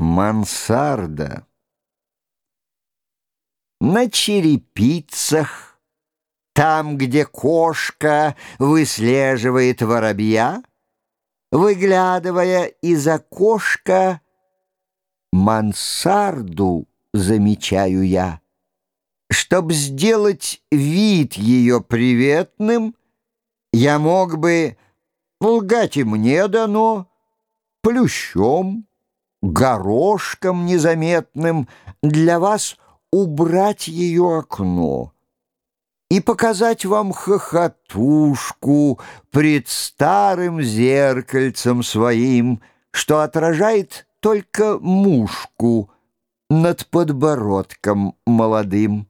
Мансарда. На черепицах, там, где кошка выслеживает воробья, выглядывая из окошка, мансарду замечаю я. Чтоб сделать вид ее приветным, я мог бы лгать и мне дано плющом, горошком незаметным для вас убрать ее окно и показать вам хохотушку пред старым зеркальцем своим, что отражает только мушку над подбородком молодым.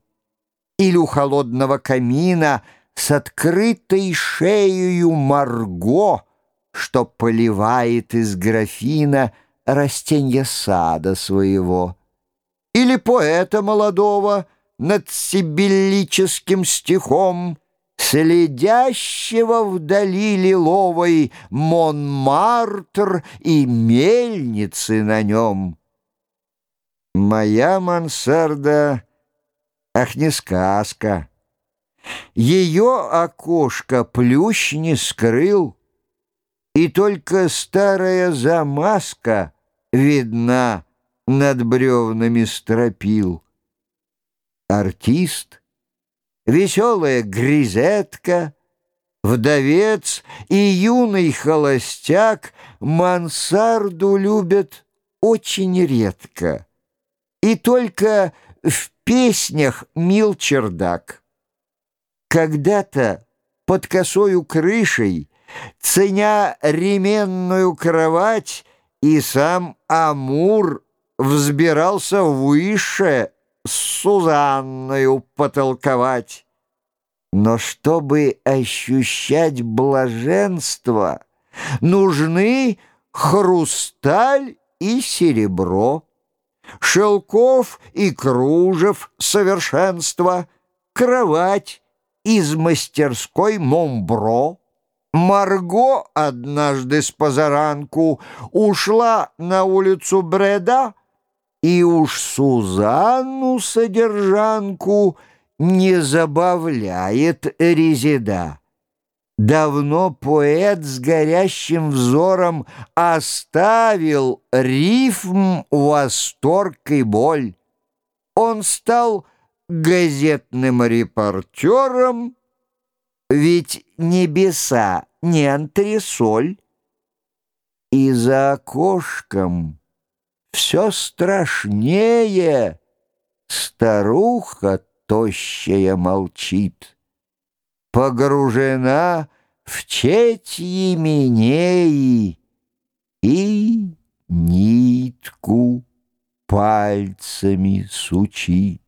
Или у холодного камина с открытой шеей Марго, что поливает из графина — растенья сада своего, или поэта молодого над сибиллическим стихом, следящего вдали лиловой Монмартр и мельницы на нем. Моя мансарда, ах, не сказка. Ее окошко плющ не скрыл, и только старая замазка — видна над бревнами стропил. Артист, веселая гризетка, вдовец и юный холостяк мансарду любят очень редко, и только в песнях мил чердак. Когда-то под косою крышей, ценя ременную кровать, и сам Амур взбирался выше с Сузанною потолковать. Но чтобы ощущать блаженство, нужны хрусталь и серебро, шелков и кружев совершенства, кровать из мастерской Момбро, Марго однажды с позаранку ушла на улицу Бреда, и уж Сузанну содержанку не забавляет резида. Давно поэт с горящим взором оставил рифм, восторг и боль. Он стал газетным репортером, ведь небеса не антресоль, и за окошком все страшнее старуха тощая молчит, погружена в четьи минеи и нитку пальцами сучит.